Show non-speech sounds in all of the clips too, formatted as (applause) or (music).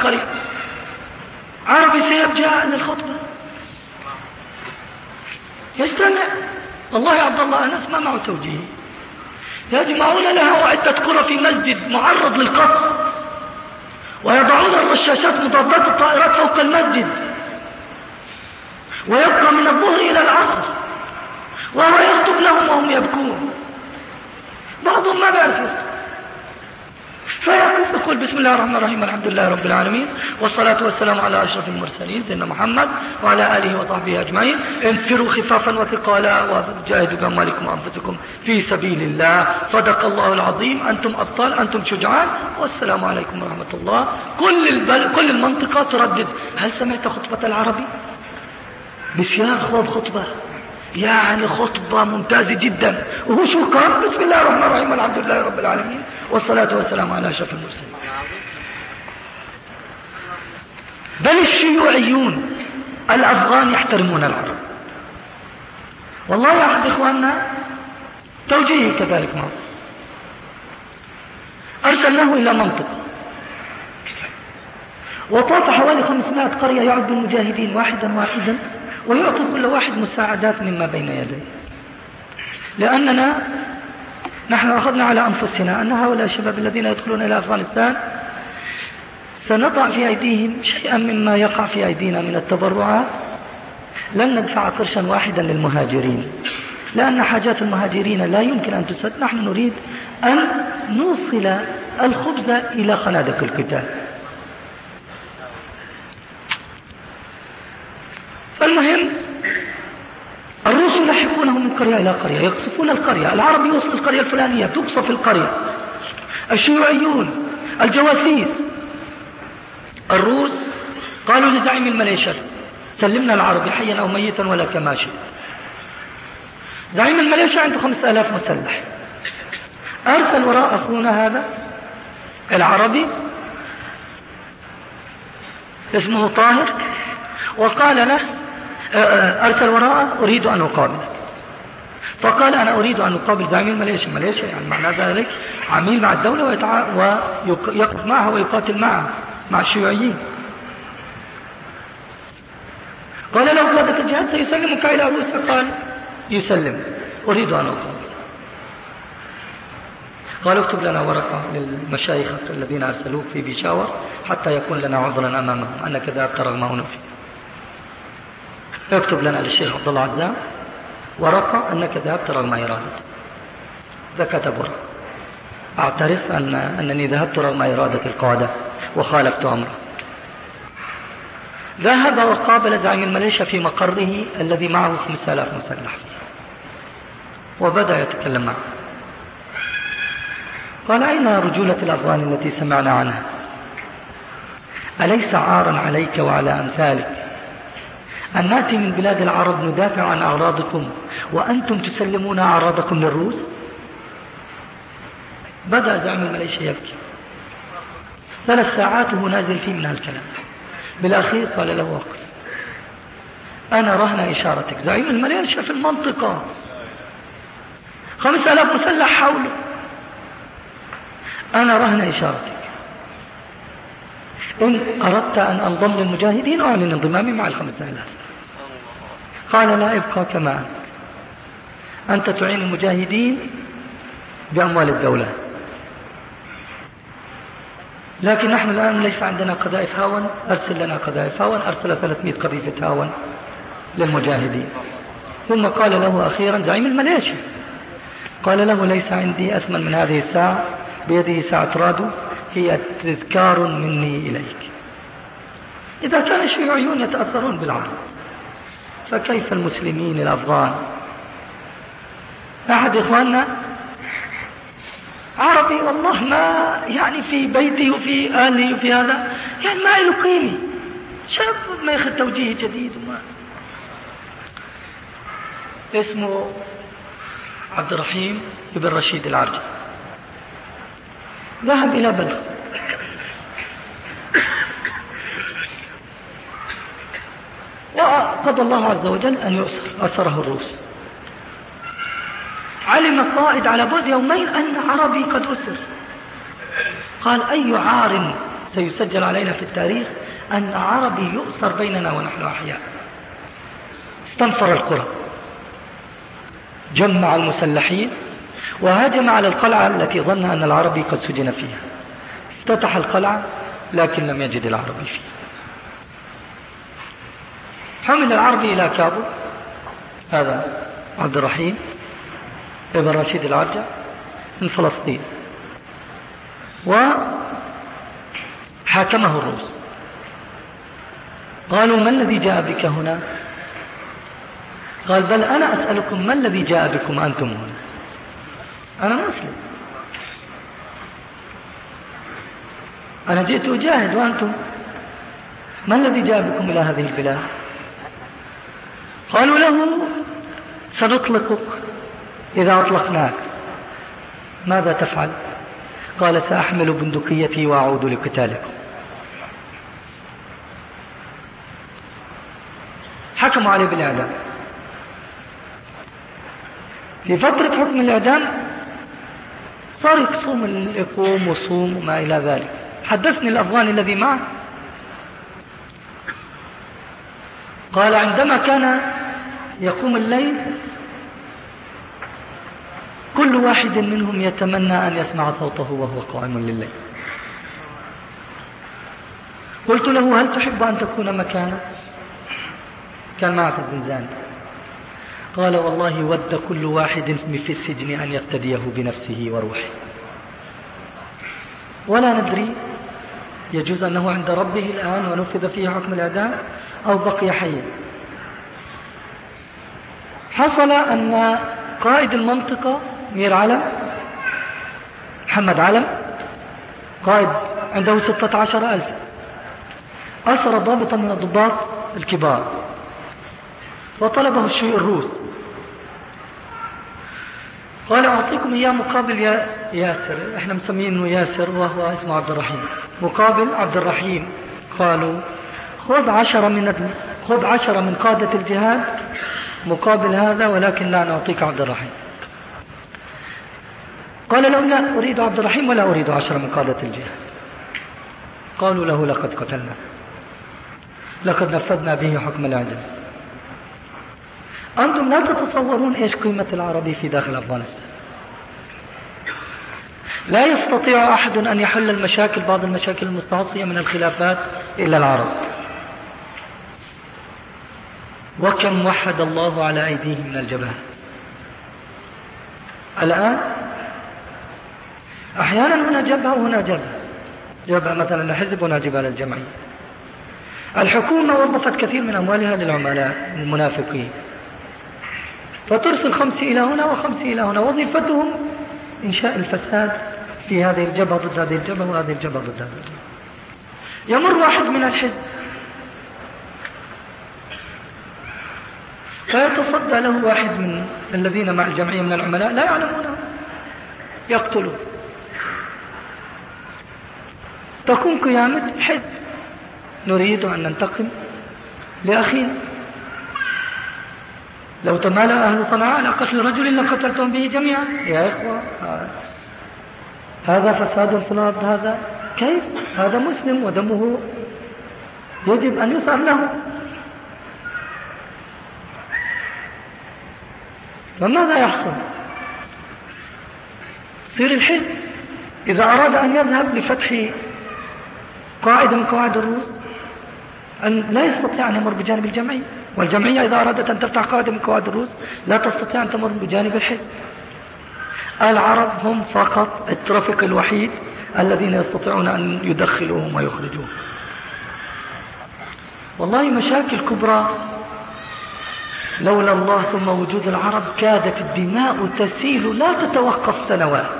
القرية عربي سيب جاء للخطبة يجتمع والله يا عبد الله أنس ما معه توجيه. يجمعون لها عدة كرة في مسجد معرض للقصف ويضعون الرشاشات مضادات الطائرات فوق المسجد. ويبقى من الظهر إلى العصر. وهو يخطب لهم وهم يبكون. بعضهم ما بيعرف يخطب فيقول بسم الله الرحمن الرحيم الحمد لله رب العالمين والصلاة والسلام على أشرف المرسلين سيدنا محمد وعلى آله وصحبه أجمعين. انفروا خفافا وثقالا وجاهدوا بأموالكم وأنفسكم في سبيل الله. صدق الله العظيم. أنتم أبطال أنتم شجعان. والسلام عليكم ورحمة الله. كل, البل... كل المنطقة تردد. هل سمعت خطبة العربي؟ بسيار خواب خطبة. يعني خطبة ممتازة جدا. وهو شو قال بسم الله الرحمن الرحيم الحمد لله رب العالمين والصلاة والسلام على أشرف المرسلين. بل الشيوعيون الأفغان يحترمون العرب. والله أحد إخواننا توجيهي كذلك معه. أرسلناه إلى منطقة. وطاف حوالي 500 قرية يعد المجاهدين واحدا واحدا. ويعطي كل واحد مساعدات مما بين يديه. لأننا نحن أخذنا على أنفسنا أن هؤلاء الشباب الذين يدخلون إلى أفغانستان سنضع في أيديهم شيئا مما يقع في أيدينا من التبرعات. لن ندفع قرشا واحدا للمهاجرين لأن حاجات المهاجرين لا يمكن أن تسد. نحن نريد أن نوصل الخبز إلى خنادق القتال. فالمهم الروس يلحقونه من قرية إلى قرية يقصفون القرية العرب يوصل القرية الفلانية تقصف القرية. الشيوعيون الجواسيس. الروس قالوا لزعيم المليشيا سلمنا العربي حيا أو ميتا ولا كماشي زعيم المليشيا عنده خمسة آلاف مسلح. أرسل وراء أخونا هذا العربي اسمه طاهر وقال له أرسل وراءه أريد أن أقابلك فقال أنا أريد أن أقابل زعيم المليشيا مليشيا يعني معنى ذلك عميل مع الدولة ويقف معها ويقاتل معها مع الشيوعيين. قال له قادة الجهاد سيسلمك إلى روسيا. قال يسلم. أريد أن أقابل. قال اكتب لنا ورقة للمشايخ الذين أرسلوك في بيشاور حتى يكون لنا عذرا أمامهم. أنك ذهبت رغم أنفي اكتب لنا للشيخ عبد الله عزام ورقة أنك ذهبت رغم إرادتك فكتب ورقة. أعترف أن أنني ذهبت رغم إرادة القادة وخالفت أمره. ذهب وقابل زعيم الميليشيا في مقره الذي معه 5000 مسلح. وبدأ يتكلم معه. قال أين رجولة الأفغان التي سمعنا عنها؟ أليس عارا عليك وعلى أمثالك أن نأتي من بلاد العرب ندافع عن أعراضكم وأنتم تسلمون أعراضكم للروس؟ بدأ زعيم الميليشيا يبكي. ثلاث ساعات وهو نازل فيه من هالكلام. بالأخير قال له وقف أنا رهن إشارتك. زعيم الميليشيا في المنطقة. خمس ألاف مسلح حوله. أنا رهن إشارتك. إن أردت أن أنضم للمجاهدين أعلن انضمامي مع الخمس آلاف قال لا أبقى كما أنت. أنت تعين المجاهدين بأموال الدولة. لكن نحن الآن ليس عندنا قذائف هاون أرسل لنا قذائف هاون أرسل 300 قذيفة هاون للمجاهدين. ثم قال له أخيرا زعيم المليشيا قال له ليس عندي أثمن من هذه الساعة بيده ساعة رادو هي تذكار مني إليك. إذا كان الشيوعيون يتأثرون بالعرب فكيف المسلمين الأفغان؟ أحد إخواننا؟ عربي والله ما يعني في بيتي وفي أهلي وفي هذا يعني ما له قيمة شاب ما ياخذ توجيه جديد وما. اسمه عبد الرحيم بن رشيد العرجي. ذهب إلى بلخ وقضى الله عز وجل أن يؤسر أسره الروس. علم قائد على بعد يومين أن عربي قد أسر قال أي عار سيسجل علينا في التاريخ أن عربي يؤسر بيننا ونحن أحياء؟ استنفر القرى. جمع المسلحين وهاجم على القلعة التي ظن أن العربي قد سجن فيها. افتتح القلعة لكن لم يجد العربي فيها. حمل العربي إلى كابو هذا عبد الرحيم ابن رشيد العرجة من فلسطين. وحاكمه الروس. قالوا ما الذي جاء بك هنا؟ قال بل أنا أسألكم ما الذي جاء بكم أنتم هنا؟ أنا مسلم. أنا جئت أجاهد وأنتم؟ ما الذي جاء بكم إلى هذه البلاد؟ قالوا له سنطلقك إذا أطلقناك. ماذا تفعل؟ قال سأحمل بندقيتي وأعود لقتالكم. حكموا عليه بالإعدام. في فترة حكم الإعدام صار يقصوم يقوم وصوم وما إلى ذلك. حدثني الأفغاني الذي معه. قال عندما كان يقوم الليل كل واحد منهم يتمنى أن يسمع صوته وهو قائم لله قلت له هل تحب أن تكون مكانه كان معه في الزنزان قال والله ود كل واحد في السجن أن يفتديه بنفسه وروحه. ولا ندري يجوز أنه عند ربه الآن ونفذ فيه حكم الإعدام أو بقي حيا حصل أن قائد المنطقة مير علم محمد علم قائد عنده ستة عشر ألف أسر ضابطا من الضباط الكبار. وطلبه الشيء الروس. قال أعطيكم إياه مقابل يا ياسر. إحنا مسمينه ياسر. وهو اسمه عبد الرحيم. مقابل عبد الرحيم. قالوا خذ عشرة من خذ عشرة من قادة الجهاد مقابل هذا ولكن لا نعطيك عبد الرحيم. قال له لا أريد عبد الرحيم ولا أريد عشرة من قادة الجهاد. قالوا له لقد قتلنا. لقد نفذنا به حكم العدل. أنتم لا تتصورون إيش قيمة العربي في داخل أفغانستان. لا يستطيع أحد أن يحل المشاكل بعض المشاكل المستعصية من الخلافات إلا العرب. وكم وحد الله على أيديهم من الجبهة. الآن أحيانا هنا جبهة وهنا جبهة. جبهة مثلا لحزب هنا جبهة للجمعية الحكومة وظفت كثير من أموالها للعملاء المنافقين فترسل خمس إلى هنا وخمس إلى هنا وظيفتهم إنشاء الفساد في هذه الجبهة ضد هذه الجبهة وهذه الجبهة ضد هذه الجبهة يمر واحد من الحزب. فيتصدى له واحد من الذين مع الجمعية من العملاء لا يعلمونه. يقتله تكون قيامة حزب. نريد أن ننتقم لأخينا. لو تمالأ أهل صنعاء على قتل رجل لقتلتم به جميعا. يا إخوة هذا فساد في الأرض هذا كيف؟ هذا مسلم ودمه يجب أن يسأر له. فماذا يحصل؟ صير الحزب. إذا أراد أن يذهب لفتح قاعدة من قواعد الروس أن لا يستطيع أن يمر بجانب الجمعية. والجمعية إذا أرادت أن تفتح قاعدة من قواعد الروس لا تستطيع أن تمر بجانب الحزب. العرب هم فقط الترافق الوحيد الذين يستطيعون أن يدخلوهم ويخرجوهم. والله مشاكل كبرى. لولا الله ثم وجود العرب كادت الدماء تسيل لا تتوقف سنوات.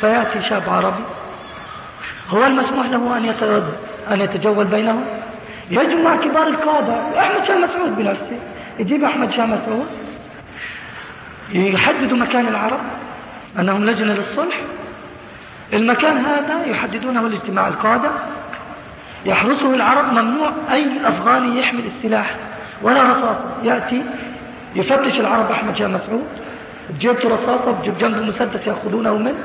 فيأتي شاب عربي. هو المسموح له أن يتجول بينهم؟ يجمع كبار القادة أحمد شاه مسعود بنفسه. يجيب أحمد شاه مسعود. يحددوا مكان العرب. أنهم لجنة للصلح. المكان هذا يحددونه لاجتماع القادة يحرسه العرب ممنوع أي أفغاني يحمل السلاح. ولا رصاصة. يأتي يفتش العرب أحمد شاه مسعود. جبت رصاصة بجيب جنبه مسدس يأخذونه منه.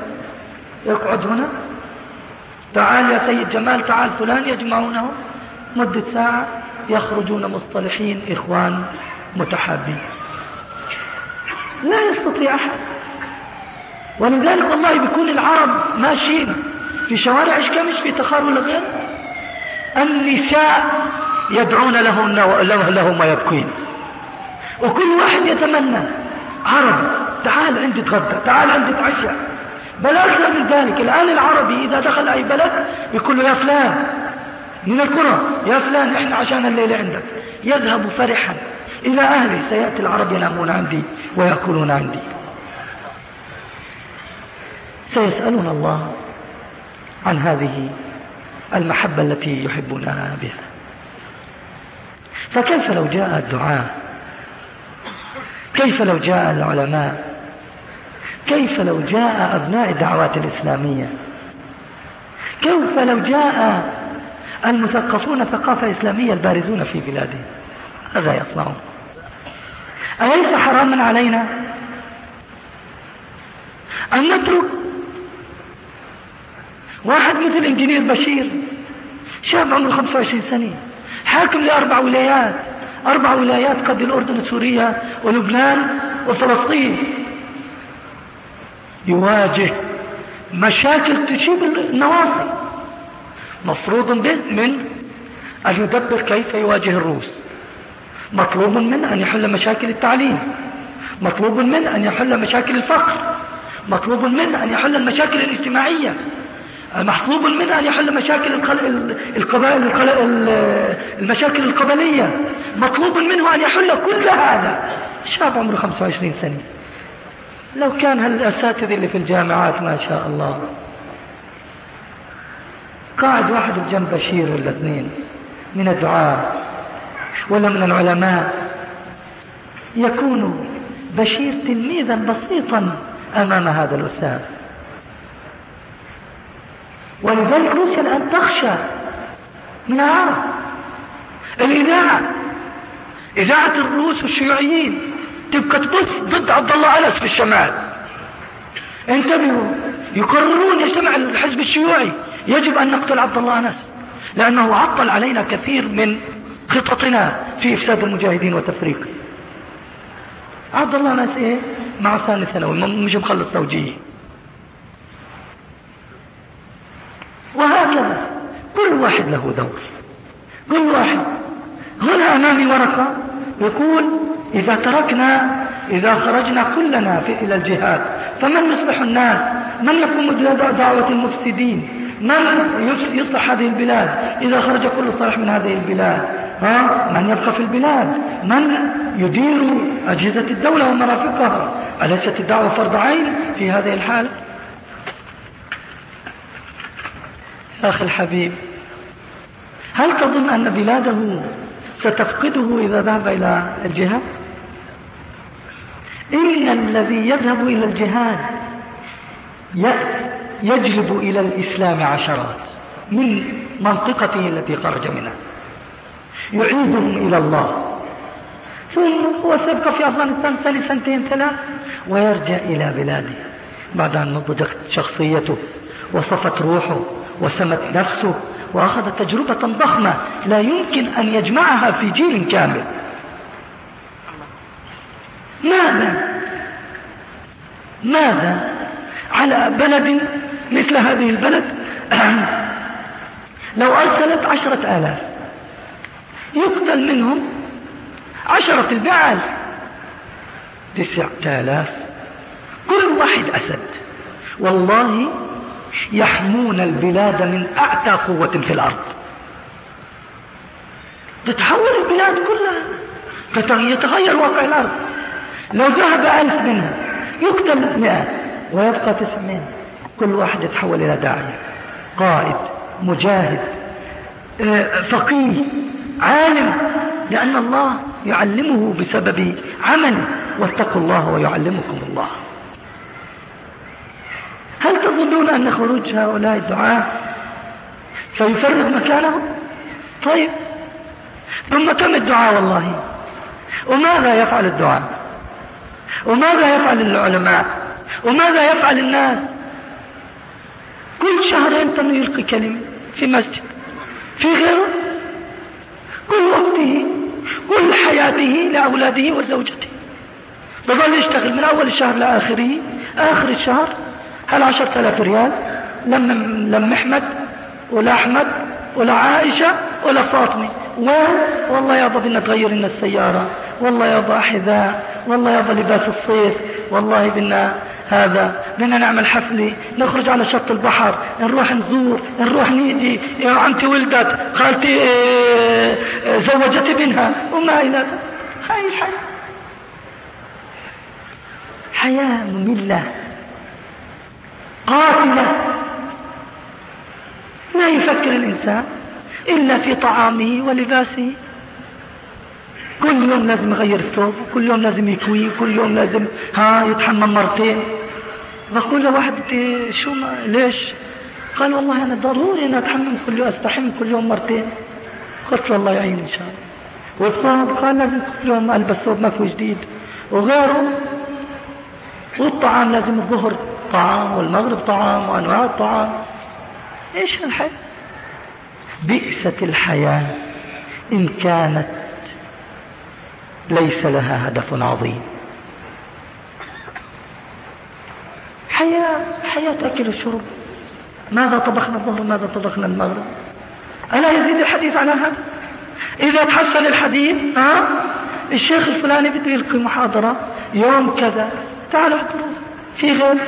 يقعد هنا. تعال يا سيد جمال تعال فلان يجمعونه. مدة ساعة يخرجون مصطلحين إخوان متحابين. لا يستطيع أحد. ولذلك والله بيكون العرب ماشيين في شوارع إشكامش في تخار ولا غير النساء يدعون لهم ويبكين وكل واحد يتمنى. عرب تعال عندي تغدى تعال عندي تعشى. بل أكثر من ذلك. الآن العربي إذا دخل أي بلد يقول له يا فلان من القرى يا فلان إحنا عشان الليلة عندك. يذهب فرحا. إلى أهله سيأتي العرب ينامون عندي ويأكلون عندي. سيسألون الله عن هذه المحبة التي يحبوننا بها. فكيف لو جاء الدعاء؟ كيف لو جاء العلماء؟ كيف لو جاء أبناء الدعوات الإسلامية؟ كيف لو جاء المثقفون ثقافة إسلامية البارزون في بلادهم ماذا يصنعون؟ أليس حراما علينا أن نترك واحد مثل انجنير بشير شاب عمره 25 سنة حاكم لأربع ولايات أربع ولايات قد الأردن وسوريا ولبنان وفلسطين. يواجه مشاكل تشيب النواصي مفروض به من أن يدبر كيف يواجه الروس. مطلوب منه أن يحل مشاكل التعليم. مطلوب منه أن يحل مشاكل الفقر. مطلوب منه أن يحل المشاكل الاجتماعية. محبوب منه أن يحل مشاكل القبائل المشاكل القبلية. مطلوب منه أن يحل كل هذا. شاب عمره 25 سنة. لو كان هالأساتذة اللي في الجامعات ما شاء الله. قاعد واحد بجنب بشير ولا اثنين من الدعاء ولا من العلماء. يكون بشير تلميذا بسيطا أمام هذا الأستاذ. ولذلك روسيا الآن تخشى من العرب. الإذاعة إذاعة الروس والشيوعيين تبقى تبث ضد عبد الله أنس في الشمال. انتبهوا يقررون يجتمع الحزب الشيوعي يجب أن نقتل عبد الله أنس لأنه عطل علينا كثير من خططنا في إفساد المجاهدين وتفريقه عبد الله أنس إيه؟ مع ثاني ثانوي مش مخلص توجيهي. وهكذا كل واحد له دور. كل واحد. هنا أمامي ورقة يقول إذا تركنا إذا خرجنا كلنا في إلى الجهاد فمن يصلح الناس؟ من يقوم بدعوة المفسدين؟ من يصلح هذه البلاد؟ إذا خرج كل صالح من هذه البلاد ها؟ من يبقى في البلاد؟ من يدير أجهزة الدولة ومرافقها؟ أليست الدعوة فرض عين في هذه الحالة أخي الحبيب هل تظن أن بلاده ستفقده إذا ذهب إلى الجهاد؟ إن الذي يذهب إلى الجهاد يجلب إلى الإسلام عشرات من منطقته التي خرج منها. يعيدهم إلى الله. ثم هو سيبقى في أفغانستان سنة سنتين ثلاث ويرجع إلى بلاده. بعد أن نضجت شخصيته وصفت روحه وسمت نفسه وأخذ تجربة ضخمة لا يمكن أن يجمعها في جيل كامل. ماذا؟ ماذا على بلد مثل هذه البلد. (clears throat) لو أرسلت عشرة آلاف يقتل منهم عشرة البعال. تسعة آلاف كل واحد أسد. والله يحمون البلاد من أعتى قوة في الأرض. تتحول البلاد كلها يتغير واقع الأرض. لو ذهب ألف منها يقتل مئة ويبقى تسعمين كل واحد يتحول إلى داعية قائد مجاهد آه، فقيه عالم لأن الله يعلمه بسبب عمله واتقوا الله ويعلمكم الله. هل تظنون أن خروج هؤلاء الدعاء سيفرغ مكانهم؟ طيب. ثم كم الدعاء والله. وماذا يفعل الدعاء؟ وماذا يفعل العلماء؟ وماذا يفعل الناس؟ كل شهرين تنو يلقي كلمة في مسجد في غيره. كل وقته كل حياته لأولاده وزوجته. بظل يشتغل من أول الشهر لآخره. آخر الشهر هل عشرة آلاف ريال؟ لم لم أحمد ولا أحمد ولا عائشة ولا فاطمة. والله يابا بدنا تغير لنا السيارة. والله يابا حذاء والله يابا لباس الصيف والله بدنا هذا بدنا نعمل حفلة نخرج على شط البحر نروح نزور نروح نيجي. يا عمتي ولدت خالتي آه آه زوجت ابنها وما إلى هاي الحياة. حياة مملة. قاتلة. لا يفكر الإنسان إلا في طعامه ولباسه. كل يوم لازم يغير الثوب كل يوم لازم يكوي كل يوم لازم ها يتحمم مرتين. بقول له واحد شو ما ليش؟ قال والله أنا ضروري أن أتحمم كل يوم أستحم كل يوم مرتين. قلت له الله يعين إن شاء الله. والثوب قال لازم كل يوم ألبس ثوب مكوي جديد. وغيره. والطعام لازم الظهر طعام والمغرب طعام وأنواع الطعام. إيش الحياة بئست الحياة إن كانت ليس لها هدف عظيم. حياة حياة أكل وشرب. ماذا طبخنا الظهر؟ ماذا طبخنا المغرب؟ ألا يزيد الحديث على هذا؟ إذا تحسن الحديث ها؟ الشيخ الفلاني بده يلقي محاضرة يوم كذا. تعالوا احضروا. في غير؟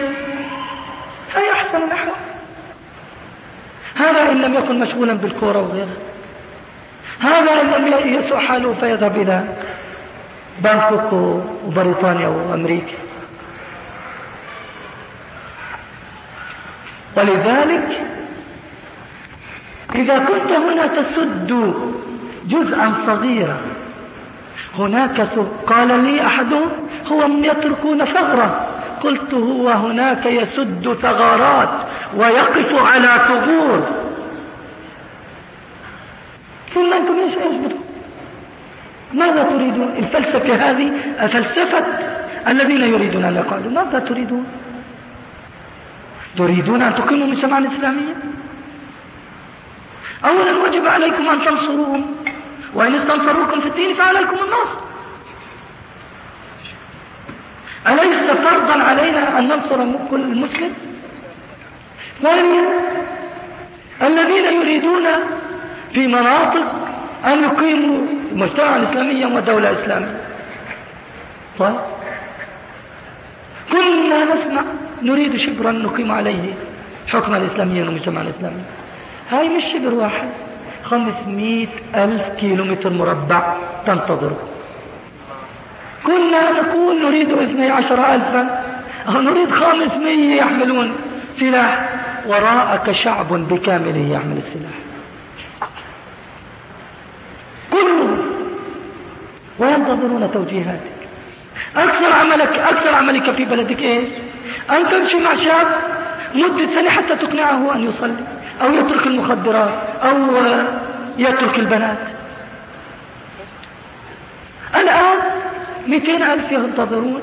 هي أحسن الأحوال. هذا إن لم يكن مشغولا بالكورة وغيرها هذا إن لم يسوء حاله فيذهب إلى بانكوك وبريطانيا وأمريكا. ولذلك إذا كنت هنا تسد جزءا صغيرا. هناك قال لي أحدهم هو يتركون ثغرة قلت هو هناك يسد ثغرات ويقف على ثغور. ثم أنتم إيش إيش ماذا تريدون الفلسفة هذه فلسفة الذين يريدون أن يقعدوا. ماذا تريدون؟ تريدون أن تقيموا المجتمع الإسلامية أولا وجب عليكم أن تنصروهم وإن استنصروكم في الدين فعليكم النصر. أليس فرضا علينا أن ننصر كل مسلم؟ ثانيا الذين يريدون في مناطق أن يقيموا مجتمعا إسلاميا ودولة إسلامية. طيب. كنا نسمع نريد شبرا نقيم عليه حكما إسلاميا ومجتمعا إسلاميا هاي مش شبر واحد. خمسمائة ألف كيلومتر مربع تنتظره كنا نقول نريد اثني عشر ألفا. أو نريد خمسمية يحملون سلاح. وراءك شعب بكامله يحمل السلاح. كلهم. وينتظرون توجيهاتك. أكثر عملك أكثر عملك في بلدك إيش؟ أن تمشي مع شاب مدة سنة حتى تقنعه أن يصلي أو يترك المخدرات أو يترك البنات. الآن مئتين ألف ينتظرون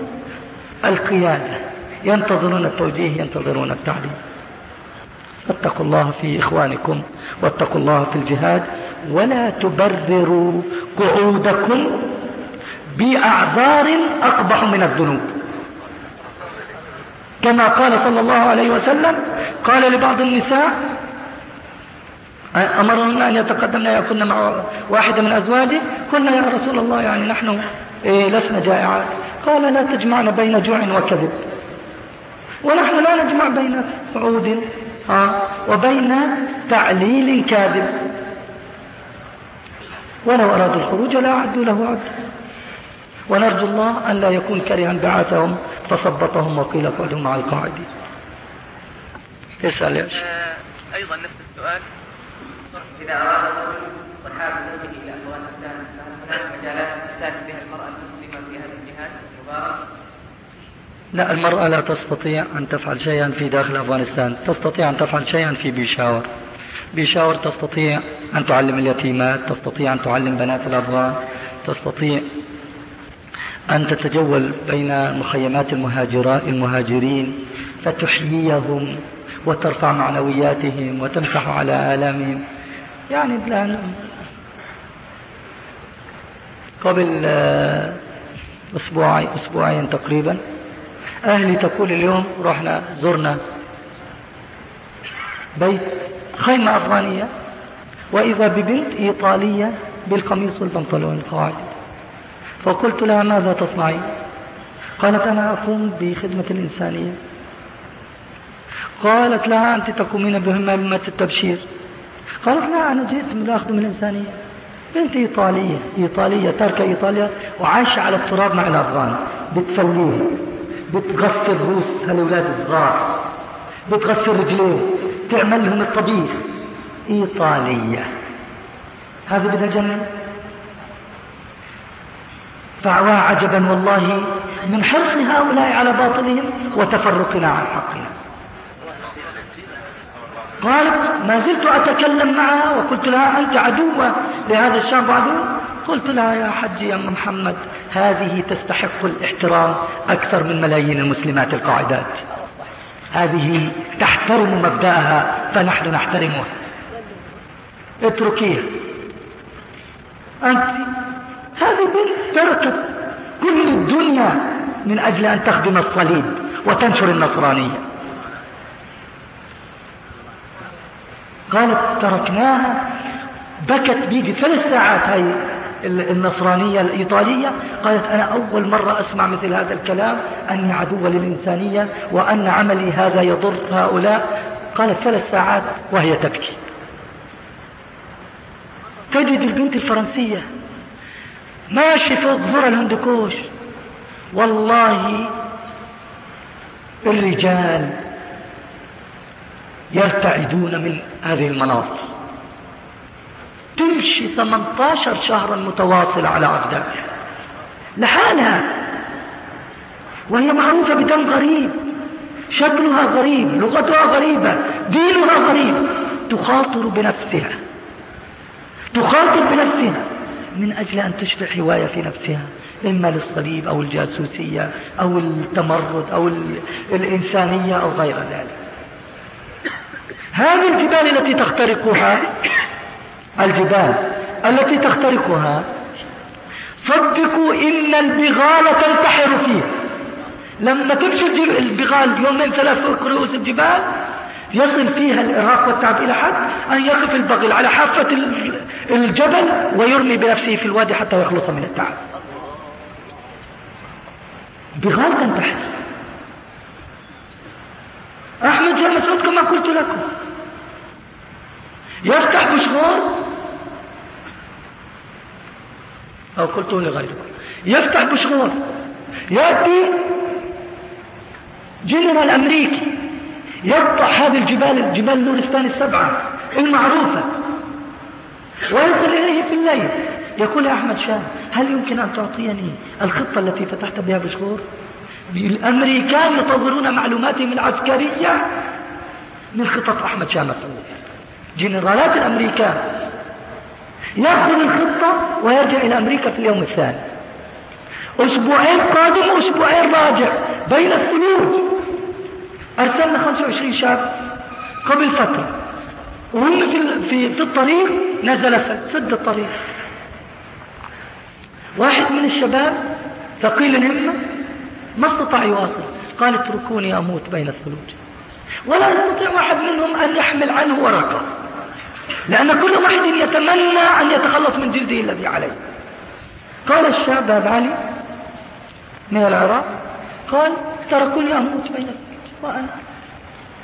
القيادة. ينتظرون التوجيه ينتظرون التعليم. واتقوا الله في إخوانكم واتقوا الله في الجهاد ولا تبرروا قعودكم بأعذار أقبح من الذنوب. كما قال صلى الله عليه وسلم قال لبعض النساء أمرهن أن يتقدمن يكن مع واحدة من أزواجه. قلنا يا رسول الله يعني نحن إيه لسنا جائعات. قال لا تجمعن بين جوع وكذب. ونحن لا نجمع بين صعود وبين تعليل كاذب. ولو أرادوا الخروج لا أعدوا له عد ونرجو الله أن لا يكون كرها بعاثهم فصبطهم وقيل اقعدوا مع القاعدين. اسأل يا شيخ. أيضا نفس السؤال. إذا أراد صحاب نفسه إلى أفغانستان هناك مجالات تساعد بها المرأة المسلمة في هذا الجهاد المبارك؟ لا المرأة لا تستطيع أن تفعل شيئا في داخل أفغانستان تستطيع أن تفعل شيئا في بيشاور. بيشاور تستطيع أن تعلم اليتيمات تستطيع أن تعلم بنات الأفغان تستطيع أن تتجول بين مخيمات المهاجرين فتحييهم وترفع معنوياتهم وتمسح على آلامهم. يعني الآن قبل آه، أسبوعي أسبوعين تقريبا أهلي تقول اليوم رحنا زرنا بيت خيمة أفغانية وإذا ببنت إيطالية بالقميص والبنطلون القواعد فقلت لها ماذا تصنعين قالت أنا أقوم بخدمة الإنسانية. قالت لها أنت تقومين بمهمة التبشير. قالت لا أنا جئت من أخدم الإنسانية. بنت إيطالية إيطالية ترك إيطاليا وعايشة على التراب مع الأفغان. بتفليه بتغسل روس هالأولاد الصغار بتغسل رجليه تعمل لهم الطبيخ. إيطالية. هذه بدها جنة؟ فعوا عجبا والله من حرص هؤلاء على باطلهم وتفرقنا عن حقنا. قالت ما زلت أتكلم معها وقلت لها أنت عدوة لهذا الشاب عدو قلت لها يا حج يا محمد هذه تستحق الاحترام أكثر من ملايين المسلمات القاعدات. هذه تحترم مبدأها فنحن نحترمها اتركيها. أنت هذه بنت تركت كل الدنيا من أجل أن تخدم الصليب وتنشر النصرانية. قالت تركناها بكت بيجي ثلاث ساعات هاي النصرانية الإيطالية. قالت أنا أول مرة أسمع مثل هذا الكلام أني عدوة للإنسانية وأن عملي هذا يضر هؤلاء. قالت ثلاث ساعات وهي تبكي. تجد البنت الفرنسية ماشي في ظهور الهندكوش والله الرجال يرتعدون من هذه المناطق. تمشي 18 شهرا متواصلة على أقدامها لحالها وهي معروفة بدم غريب شكلها غريب لغتها غريبة دينها غريب. تخاطر بنفسها. تخاطر بنفسها. من أجل أن تشبع هواية في نفسها إما للصليب أو الجاسوسية أو التمرد أو الإنسانية أو غير ذلك. هذه الجبال التي تخترقها الجبال التي تخترقها صدقوا إن البغال تنتحر فيها لما تمشي البغال يومين ثلاث رؤوس الجبال يصل فيها الإرهاق والتعب إلى حد أن يقف البغل على حافة الجبل ويرمي بنفسه في الوادي حتى يخلص من التعب. بغال تنتحر أحمد يا مسعود كما قلت لكم. يفتح بشغور أو قلت لغيركم. يفتح بشغور يأتي جنرال أمريكي. يقطع هذه الجبال جبال نورستان السبعة المعروفة. ويصل إليه في الليل. يقول يا أحمد شاه هل يمكن أن تعطيني الخطة التي فتحت بها بشغور الأمريكان يطورون معلوماتهم العسكرية من خطط أحمد شاه مسعود. جنرالات الأمريكان يأخذ الخطة ويرجع إلى أمريكا في اليوم الثاني. أسبوعين قادم وأسبوعين راجع بين الثلوج. أرسلنا 25 شاب قبل فترة. وهم في, في, الطريق نزل سد الطريق. واحد من الشباب ثقيل الهمة ما استطاع يواصل. قال اتركوني أموت بين الثلوج. ولا يستطيع واحد منهم أن يحمل عنه ورقة. لأن كل واحد يتمنى أن يتخلص من جلده الذي عليه. قال الشاب هذا علي من العراق قال تركوني أموت بين الثلوج.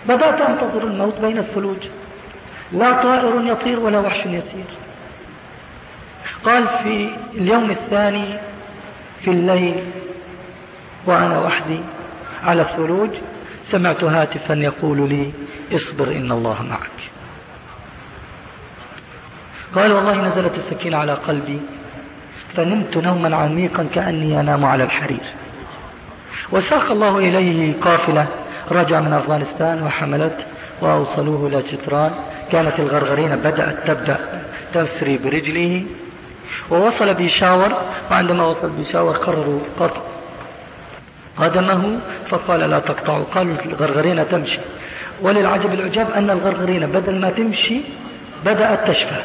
بدأت أنتظر الموت بين الثلوج. لا طائر يطير ولا وحش يسير. قال في اليوم الثاني في الليل وأنا وحدي على الثلوج سمعت هاتفا يقول لي اصبر إن الله معك. قال والله نزلت السكينة على قلبي فنمت نوما عميقا كأني أنام على الحرير. وساق الله إليه قافلة رجع من أفغانستان وحملت وأوصلوه إلى ستران كانت الغرغرين بدأت تبدأ تسري برجله. ووصل بيشاور وعندما وصل بيشاور قرروا قطع قدمه فقال لا تقطعوا. قالوا الغرغرين تمشي. وللعجب العجاب أن الغرغرينة بدل ما تمشي بدأت تشفى.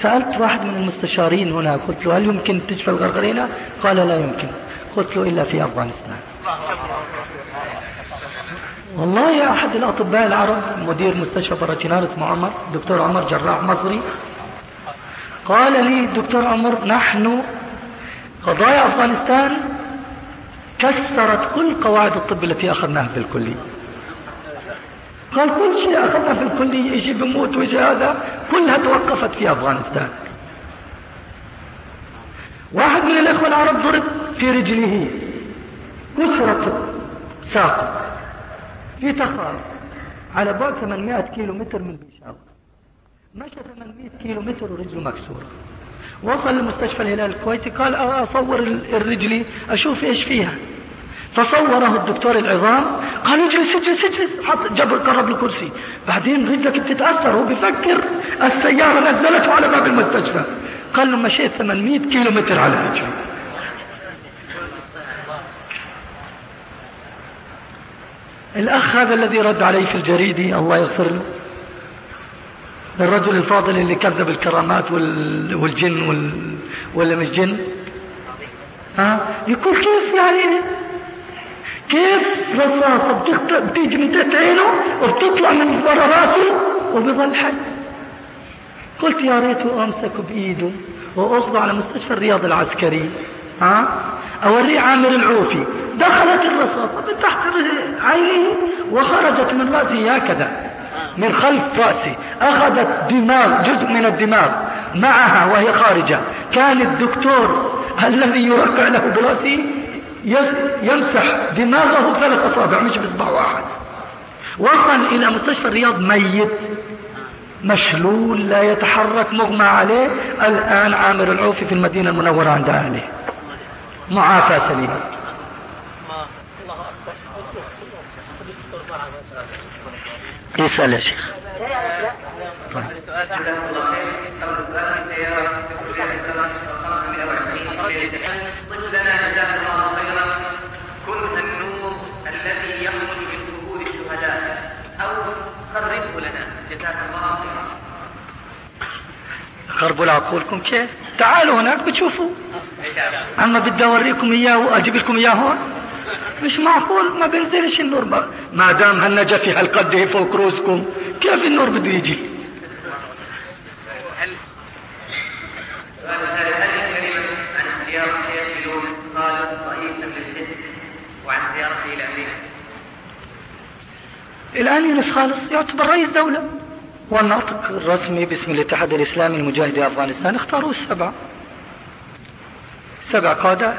سألت واحد من المستشارين هنا قلت له هل يمكن تشفى الغرغرينة قال لا يمكن. قلت له إلا في أفغانستان. والله يا أحد الأطباء العرب مدير مستشفى براجينار اسمه عمر دكتور عمر جراح مصري. قال لي دكتور عمر نحن قضايا أفغانستان كسرت كل قواعد الطب التي أخذناها في الكلية. قال كل شيء أخذنا في الكلية يجي بموت ويجي هذا كلها توقفت في أفغانستان. واحد من الإخوة العرب ضرب في رجله كسرت ساقه. في تخار على بعد 800 كيلو متر من بيشاور. مشى 800 كيلو متر ورجله مكسورة. وصل لمستشفى الهلال الكويتي قال أصور الرجلي أشوف إيش فيها. فصوره الدكتور العظام قال اجلس اجلس اجلس. حط جبر قرب الكرسي. بعدين رجلك بتتأثر هو بفكر السيارة نزلته على باب المستشفى. قال له مشيت 800 كيلو متر على رجلي الأخ هذا الذي رد علي في الجريدة الله يغفر له. الرجل الفاضل اللي كذب الكرامات والجن وال... ولا مش جن؟ ها؟ يقول كيف يعني؟ كيف؟ رصاصة بتيجي من تحت عينه وبتطلع من ورا راسه وبيظل حي. قلت يا ريته أمسك بإيده واخذه على مستشفى الرياض العسكري. ها؟ اوريه عامر العوفي. دخلت الرصاصة من تحت عينه وخرجت من رأسه هكذا من خلف رأسه. أخذت دماغ جزء من الدماغ معها وهي خارجة. كان الدكتور الذي يرقع له برأسه يمسح دماغه ثلاث أصابع مش بإصبع واحد. وصل إلى مستشفى الرياض ميت. مشلول لا يتحرك مغمى عليه. الآن عامر العوفي في المدينة المنورة عند أهله. معافى سليمة يسأل يا شيخ طيب. لنا جزاك الله خيرا كن النور الذي يخرج من قبور الشهداء أو قربه لنا جزاك الله خيرا خربوا لعقولكم كيف. تعالوا هناك بتشوفوا أما بدي أوريكم إياه وأجيب لكم إياه هون. مش معقول؟ ما بينزلش النور. بقى. ما دام هالنجا هالقد فوق روسكم كيف النور بده يجي؟ الآن يونس خالص يعتبر رئيس دولة. والناطق الرسمي باسم الاتحاد الإسلامي المجاهد أفغانستان اختاروا السبعة سبع قادة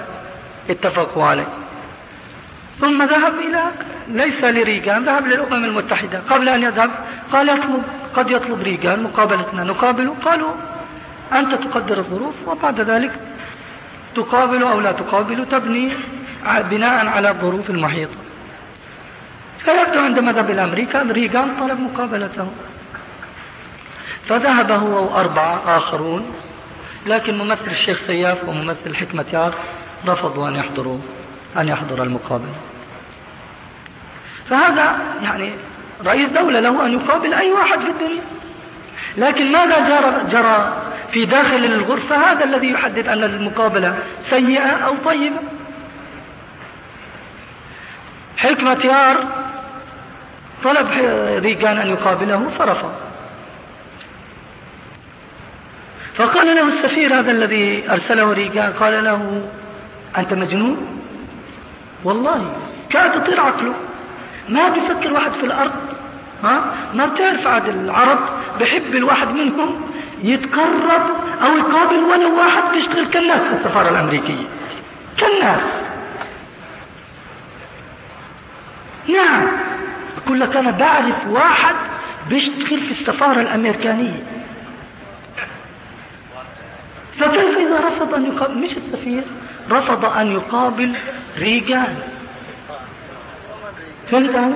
اتفقوا عليه. ثم ذهب إلى ليس لريغان ذهب للأمم المتحدة. قبل أن يذهب قال يطلب قد يطلب ريغان مقابلتنا. نقابله قالوا أنت تقدر الظروف وبعد ذلك تقابل أو لا تقابل تبني بناء على الظروف المحيطة. فيبدو عندما ذهب إلى أمريكا ريغان طلب مقابلته. فذهب هو وأربعة آخرون لكن ممثل الشيخ سياف وممثل حكمة يار رفضوا أن يحضروا أن يحضر المقابلة فهذا يعني رئيس دولة له أن يقابل أي واحد في الدنيا. لكن ماذا جرى, جرى في داخل الغرفة؟ هذا الذي يحدد أن المقابلة سيئة أو طيبة. حكمة يار طلب ريغان أن يقابله فرفض. فقال له السفير هذا الذي أرسله ريغان قال له أنت مجنون؟ والله كاد يطير عقله. ما بيفكر واحد في الأرض ها؟ ما بتعرف عاد العرب بحب الواحد منهم يتقرب أو يقابل ولو واحد بيشتغل. كالناس في السفارة الأمريكية. كالناس نعم أقول لك أنا بعرف واحد بيشتغل في السفارة الأمريكانية. فكيف إذا رفض أن يقابل مش السفير رفض أن يقابل ريجان فهمت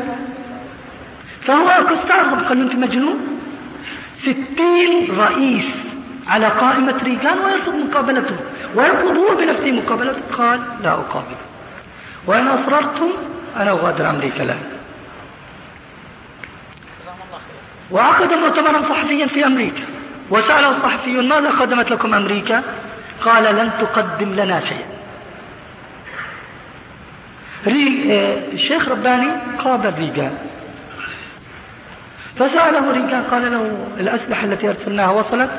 فهو استغرب قال له أنت مجنون؟ ستين رئيس على قائمة ريجان ويرفض مقابلته. ويرفض هو بنفسه مقابلته. قال لا أقابل. وإن أصررتم أنا أغادر أمريكا الآن. وعقد مؤتمرا صحفيا في أمريكا. وسأله الصحفيون ماذا قدمت لكم أمريكا؟ قال لن تقدم لنا شيئا. الشيخ رباني قابل ريجان فسأله ريجان قال له الأسلحة التي أرسلناها وصلت؟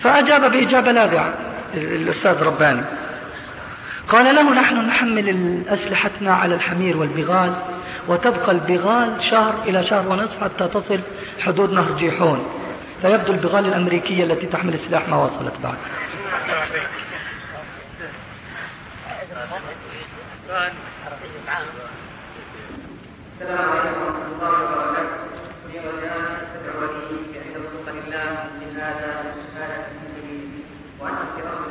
فأجاب بإجابة لاذعة الأستاذ رباني. قال له نحن نحمل أسلحتنا على الحمير والبغال وتبقى البغال شهر إلى شهر ونصف حتى تصل حدود نهر جيحون. فيبدو البغال الأمريكية التي تحمل السلاح ما وصلت بعد السلام عليكم ورحمة الله وبركاته. في رجاء تدعوني بأن يرزق الله لهذا الشهادة المسلمين وأن احترام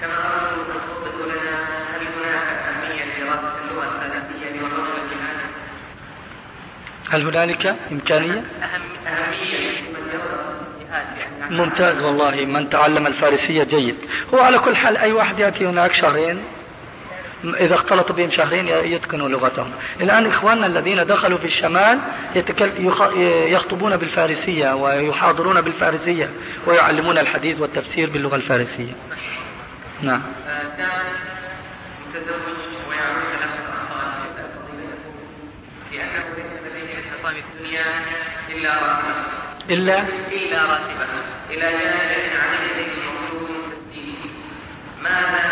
كما أرجو أن توضحوا لنا هل هناك أهمية لدراسة اللغة الفارسية لوضوح الجهاد؟ هل هنالك إمكانية؟ أهم أهمية ممتاز والله من تعلم الفارسية جيد. هو على كل حال أي واحد يأتي هناك شهرين إذا اختلط بهم شهرين يتقنوا لغتهم. الآن إخواننا الذين دخلوا في الشمال يخطبون بالفارسية ويحاضرون بالفارسية ويعلمون الحديث والتفسير باللغة الفارسية. نعم. لأنه ليس لديه من الدنيا إلا راتبه إلا إلا راتبه إلى جانب عليه موجود تسديده ماذا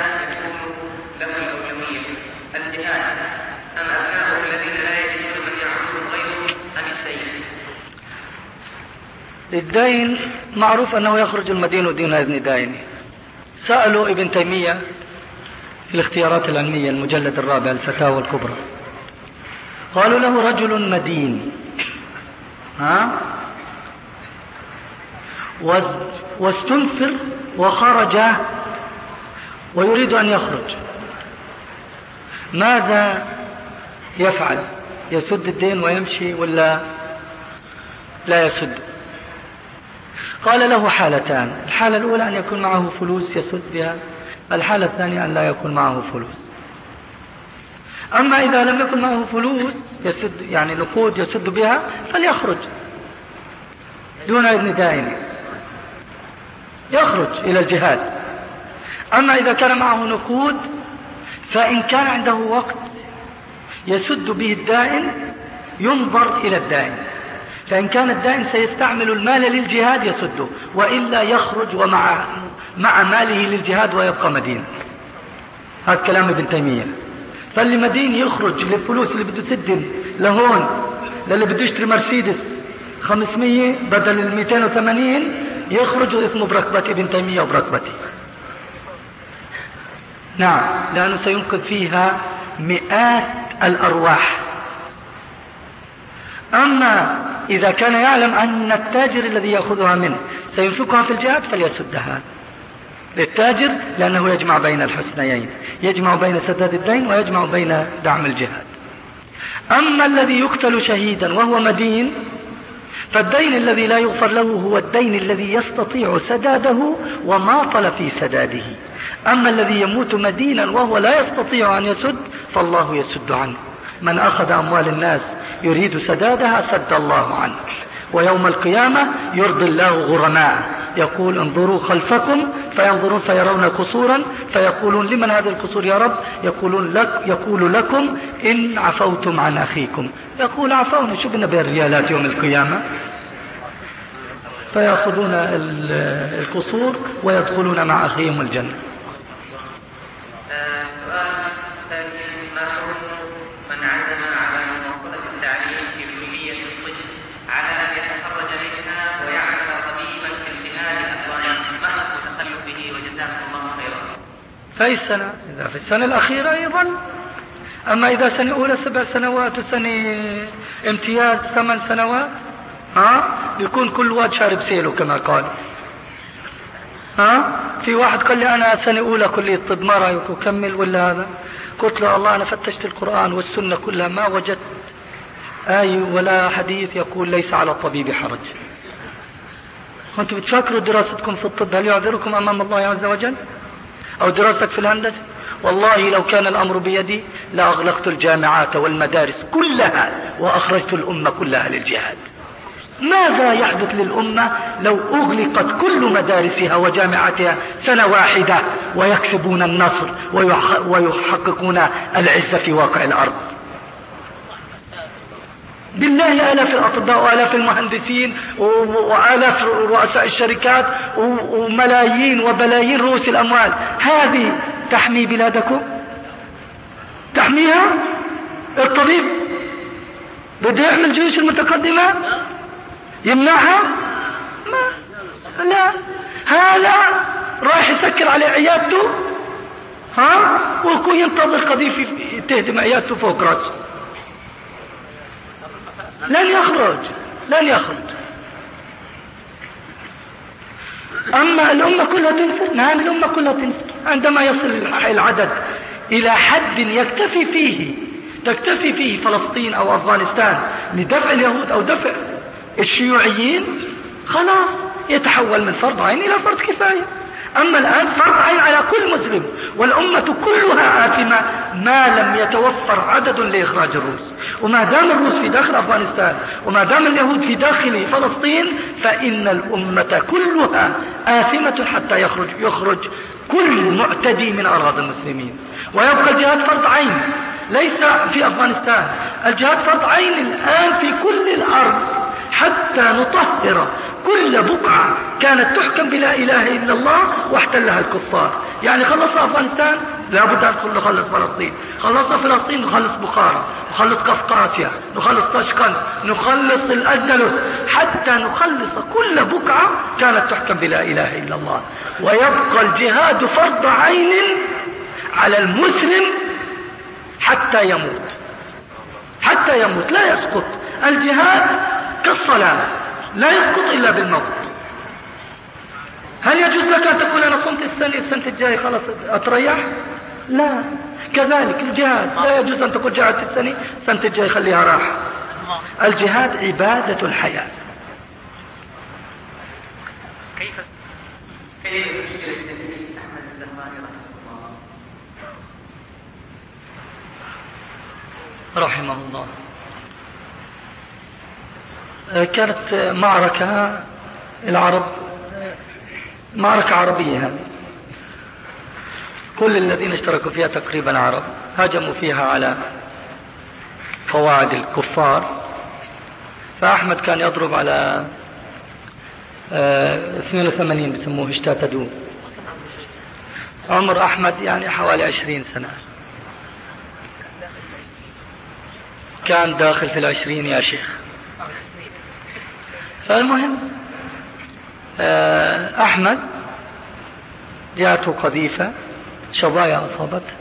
الجهاد. أم أبناؤه الذين لا يجدون من يعبدهم غيرهم أم الدين؟ الدين معروف أنه يخرج المدين دون إذن دائنه سألوا ابن تيمية في الاختيارات العلمية المجلد الرابع الفتاوى الكبرى. قالوا له رجل مدين. ها؟ واستنفر وخرج ويريد أن يخرج. ماذا يفعل؟ يسد الدين ويمشي ولا لا يسد؟ قال له حالتان. الحالة الأولى أن يكون معه فلوس يسد بها الحالة الثانية أن لا يكون معه فلوس. أما إذا لم يكن معه فلوس يسد يعني نقود يسد بها فليخرج. دون إذن دائم. يخرج إلى الجهاد. أما إذا كان معه نقود فإن كان عنده وقت يسد به الدائن ينظر إلى الدائن. فإن كان الدائن سيستعمل المال للجهاد يسده وإلا يخرج ومع مع ماله للجهاد ويبقى مدين. هذا كلام ابن تيمية. فاللي مدين يخرج للفلوس اللي بده يسد لهون للي بده يشتري مرسيدس. 500 بدل ال 280 يخرج اسمه بركبة ابن تيمية وبركبتي. نعم لأنه سينقذ فيها مئات الأرواح. أما إذا كان يعلم أن التاجر الذي يأخذها منه سينفقها في الجهاد فليسدها. للتاجر لأنه يجمع بين الحسنيين يجمع بين سداد الدين ويجمع بين دعم الجهاد. أما الذي يقتل شهيدا وهو مدين فالدين الذي لا يغفر له هو الدين الذي يستطيع سداده وماطل في سداده. أما الذي يموت مدينا وهو لا يستطيع أن يسد فالله يسد عنه. من أخذ أموال الناس يريد سدادها سد الله عنه. ويوم القيامة يرضي الله غرماء. يقول انظروا خلفكم فينظرون فيرون قصورا فيقولون لمن هذه القصور يا رب؟ يقولون لك يقول لكم إن عفوتم عن أخيكم. يقول عفونا شو بدنا بالريالات يوم القيامة؟ فيأخذون القصور ويدخلون مع أخيهم الجنة. في السنة إذا في السنة الأخيرة أيضا. أما إذا سنة أولى سبع سنوات وسنة امتياز ثمان سنوات ها يكون كل واد شارب سيله كما قال. ها في واحد قال لي أنا سنة أولى كلية طب ما رأيك أكمل ولا هذا؟ قلت له الله أنا فتشت القرآن والسنة كلها ما وجدت آية ولا حديث يقول ليس على الطبيب حرج. وأنتم بتفكروا دراستكم في الطب هل يعذركم أمام الله عز وجل؟ أو دراستك في الهندسة؟ والله لو كان الأمر بيدي لأغلقت الجامعات والمدارس كلها وأخرجت الأمة كلها للجهاد. ماذا يحدث للأمة لو أغلقت كل مدارسها وجامعاتها سنة واحدة ويكسبون النصر ويحققون العزة في واقع الأرض؟ بالله آلاف الأطباء وآلاف المهندسين وآلاف رؤساء الشركات وملايين وبلايين رؤوس الأموال. هذه تحمي بلادكم؟ تحميها؟ الطبيب بده يعمل جيوش المتقدمة؟ يمنعها؟ ما. لا. هذا رايح يسكر على عيادته؟ ها؟ ويكون ينتظر قضيف تهدم عيادته فوق راسه. لن يخرج لن يخرج. أما الأمة كلها تنفر نعم الأمة كلها تنفر عندما يصل العدد إلى حد يكتفي فيه تكتفي فيه فلسطين أو أفغانستان لدفع اليهود أو دفع الشيوعيين خلاص يتحول من فرض عين إلى فرض كفاية. أما الآن فرض عين على كل مسلم والأمة كلها آثمة ما لم يتوفر عدد لإخراج الروس. وما دام الروس في داخل أفغانستان وما دام اليهود في داخل فلسطين فإن الأمة كلها آثمة حتى يخرج, يخرج كل معتدي من أراضي المسلمين. ويبقى الجهاد فرض عين ليس في أفغانستان. الجهاد فرض عين الآن في كل الأرض. حتى نطهر كل بقعة كانت تحكم بلا إله إلا الله واحتلها الكفار. يعني خلصنا أفغانستان؟ لابد أن نخلص فلسطين. خلصنا فلسطين نخلص بخارى نخلص قفقاسيا نخلص طشقند نخلص الأندلس. حتى نخلص كل بقعة كانت تحكم بلا إله إلا الله. ويبقى الجهاد فرض عين على المسلم حتى يموت. حتى يموت لا يسقط. الجهاد كالصلاة لا يسقط إلا بالموت. هل يجوز لك أن تقول أنا صمت السنة السنة الجاية خلاص أتريح؟ لا. كذلك الجهاد لا يجوز أن تقول جهاد السنة السنة الجاية خليها راحة الجهاد عبادة الحياة. كيف كيف رحمه الله. كانت معركة العرب معركة عربية هذه. كل الذين اشتركوا فيها تقريبا عرب هجموا فيها على قواعد الكفار. فأحمد كان يضرب على 82 آه، بسموه اشتاتدو عمر أحمد يعني حوالي 20 سنة. كان داخل في العشرين يا شيخ. فالمهم آه، أحمد جاءته قذيفة شظايا أصابته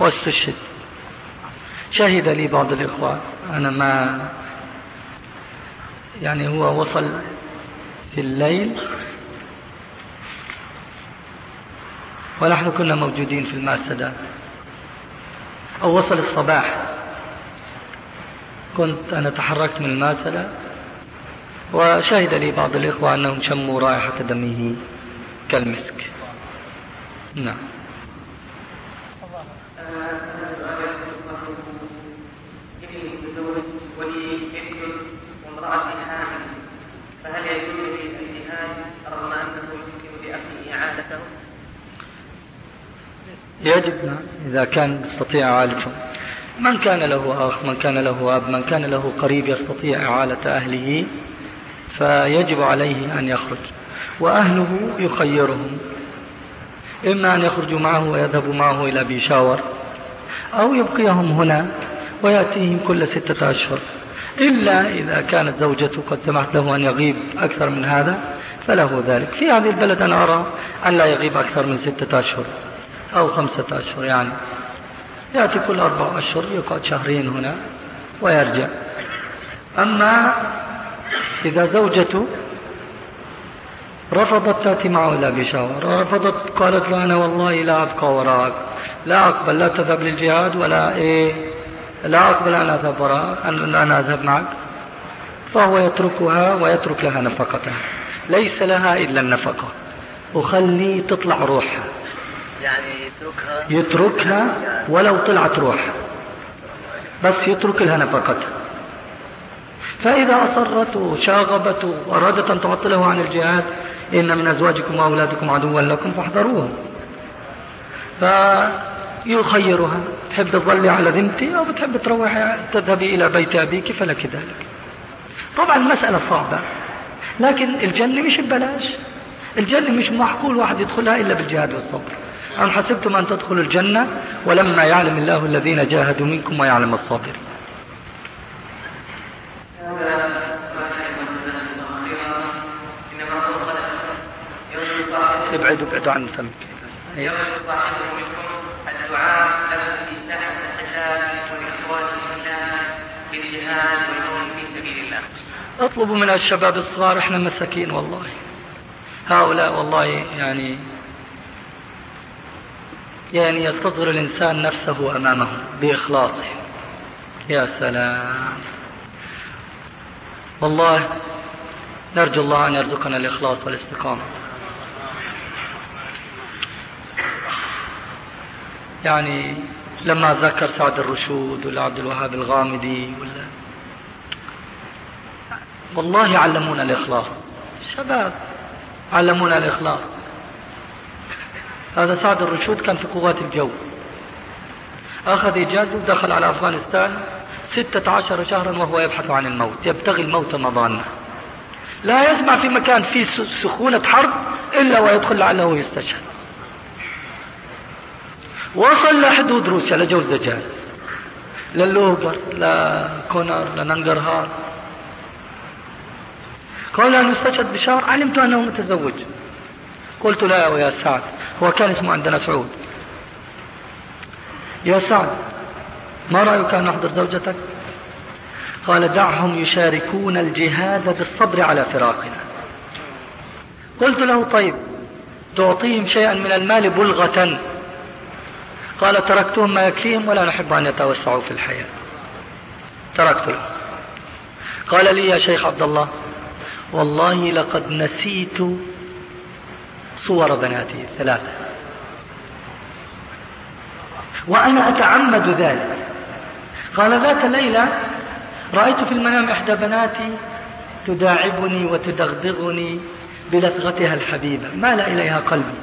واستشهد شهد لي بعض الإخوة أنا ما يعني هو وصل في الليل. ونحن كنا موجودين في المأسدة أو وصل الصباح. كنت أنا تحركت من المأسدة وشهد لي بعض الإخوة أنهم شموا رائحة دمه كالمسك نعم؟ يجب نعم إذا كان يستطيع اعادته من كان له أخ من كان له أب من كان له قريب يستطيع اعاده أهله فيجب عليه أن يخرج وأهله يخيرهم إما أن يخرجوا معه ويذهبوا معه إلى بيشاور أو يبقيهم هنا ويأتيهم كل ستة أشهر إلا إذا كانت زوجته قد سمحت له أن يغيب أكثر من هذا فله ذلك. في هذه البلد أنا أرى أن لا يغيب أكثر من ستة أشهر أو خمسة أشهر يعني. يأتي كل أربع أشهر يقعد شهرين هنا ويرجع. أما إذا زوجته رفضت تأتي معه إلى بشاور رفضت قالت له أنا والله لا أبقى وراءك لا أقبل لا تذهب للجهاد ولا إيه لا أقبل أن أذهب وراءك أن أنا أذهب معك. فهو يتركها ويترك لها نفقتها. ليس لها إلا النفقة. وخلي تطلع روحها. يعني يتركها؟ يتركها ولو طلعت روحها. بس يترك لها نفقتها. فإذا أصرت وشاغبت وأرادت أن تعطله عن الجهاد إن من أزواجكم وأولادكم عدوا لكم فاحذروهم فيخيرها تحب تظلي على ذمتي أو بتحب تروحي تذهبي إلى بيت أبيك فلك ذلك. طبعا المسألة صعبة لكن الجنة مش ببلاش. الجنة مش معقول واحد يدخلها إلا بالجهاد والصبر. أم حسبتم أن تدخلوا الجنة؟ ولما يعلم الله الذين جاهدوا منكم ويعلم الصابرين. ابعدوا ابعدوا عن فمك منكم الدعاء بالجهاد في سبيل الله اطلبوا من الشباب الصغار إحنا مساكين والله. هؤلاء والله يعني يعني يستصغر الإنسان نفسه أمامه بإخلاصه. يا سلام. والله نرجو الله أن يرزقنا الإخلاص والاستقامة. يعني لما ذكر سعد الرشود ولا عبد الوهاب الغامدي ولا والله علمونا الإخلاص. شباب علمونا الإخلاص. هذا سعد الرشود كان في قوات الجو. أخذ إجازة ودخل على أفغانستان. ستة عشر شهرا وهو يبحث عن الموت يبتغي الموت مضانة لا يسمع في مكان فيه سخونة حرب إلا ويدخل لعله يستشهد. وصل لحدود روسيا لجوزجان للوغر لكونر لننقرهار قال أن يستشهد بشهر علمت أنه متزوج. قلت لا يا سعد هو كان اسمه عندنا سعود. يا سعد ما رأيك أن نحضر زوجتك؟ قال دعهم يشاركون الجهاد بالصبر على فراقنا. قلت له طيب تعطيهم شيئا من المال بلغة. قال تركتهم ما يكفيهم ولا نحب أن يتوسعوا في الحياة. تركت له قال لي يا شيخ عبد الله والله لقد نسيت صور بناتي ثلاثة. وأنا أتعمد ذلك. قال ذات ليلة رأيت في المنام إحدى بناتي تداعبني وتدغدغني بلثغتها الحبيبة مال إليها قلبي.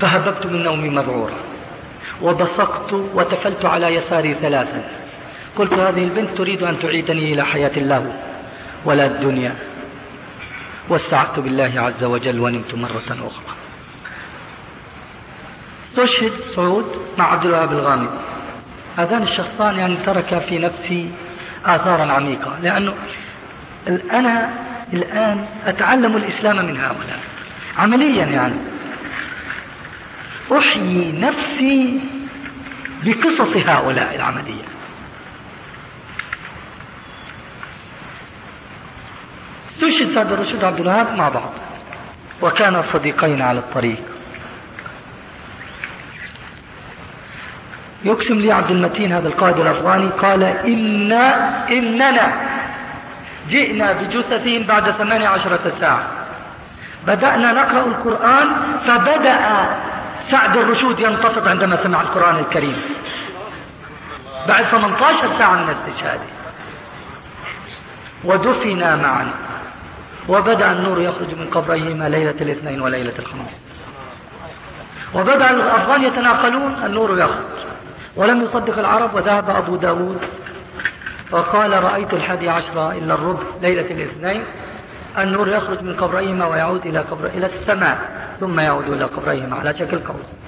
فهببت من نومي مذعورا وبصقت وتفلت على يساري ثلاثا. قلت هذه البنت تريد أن تعيدني إلى حياة الله ولا الدنيا. واستعدت بالله عز وجل ونمت مرة أخرى. استشهد سعود مع عبد الوهاب الغامدي. هذان الشخصان يعني ترك في نفسي آثارا عميقة. لأنه أنا الآن أتعلم الإسلام من هؤلاء. عمليا يعني. أحيي نفسي بقصص هؤلاء العملية. استشهد سعد الرشيد عبد الوهاب مع بعض. وكانا صديقين على الطريق. يقسم لي عبد المتين هذا القائد الأفغاني قال إن إننا جئنا بجثثهم بعد ثمانية عشرة ساعة. بدأنا نقرأ القرآن فبدأ سعد الرشود ينتفض عندما سمع القرآن الكريم. بعد 18 ساعة من استشهاده ودفنا معا. وبدأ النور يخرج من قبريهما ليلة الاثنين وليلة الخميس. وبدأ الأفغان يتناقلون النور يخرج. ولم يصدق العرب وذهب أبو داود وقال رأيت الحادي عشر إلا الربع ليلة الاثنين النور يخرج من قبريهما ويعود إلى قبر إلى السماء ثم يعود إلى قبريهما على شكل قوس.